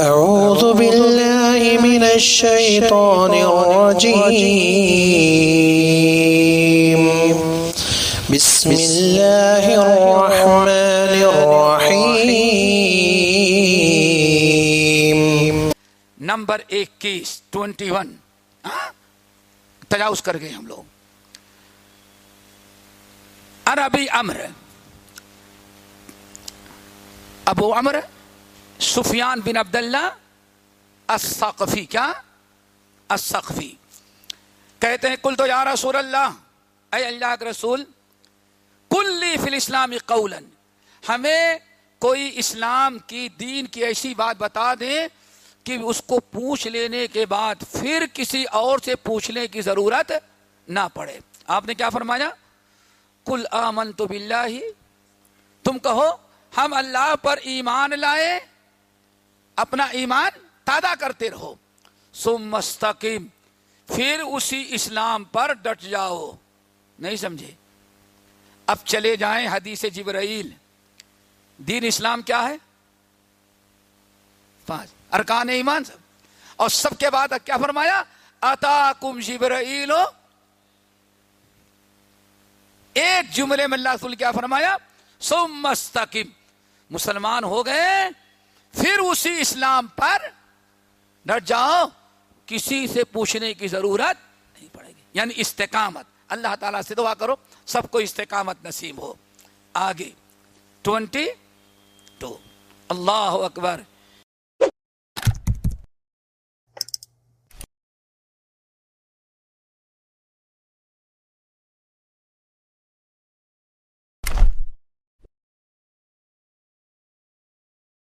أعوذ بالله من الشيطان الرجيم. بسم الله الرحمن الرحيم. نمبر اکیس ٹوینٹی ون. ہاں؟ تجاوز کر گئے ہم لوگ. عربی امر. ابو امر سفیان بن عبداللہ الثقفی کیا؟ الثقفی کہتے ہیں کل تو یا رسول اللہ، اے اللہ کے رسول کلی فی الاسلامی قولن۔ ہمیں کوئی اسلام کی، دین کی ایسی بات بتا دیں کہ اس کو پوچھ لینے کے بعد پھر کسی اور سے پوچھنے کی ضرورت نہ پڑے۔ آپ نے کیا فرمایا؟ کل آمن تو تم کہو، ہم اللہ پر ایمان لائے اپنا ایمان تازہ کرتے رہو۔ سم مستقیم، پھر اسی اسلام پر ڈٹ جاؤ۔ نہیں سمجھے؟ اب چلے جائیں حدیث جبرائیل۔ دین اسلام کیا ہے؟ پانچ۔ ارکان ایمان سب۔ اور سب کے بعد کیا فرمایا؟ اتا کم جبرائیل۔ ایک جملے میں اللہ رسول کیا فرمایا؟ سم مستقیم۔ مسلمان ہو گئے۔ اسی اسلام پر ڈٹ جاؤ کسی سے پوچھنے کی ضرورت نہیں پڑے گی۔ یعنی استقامت۔ اللہ تعالیٰ سے دعا کرو، سب کو استقامت نصیب ہو۔ آگے ٹوینٹی ٹو اللہ اکبر۔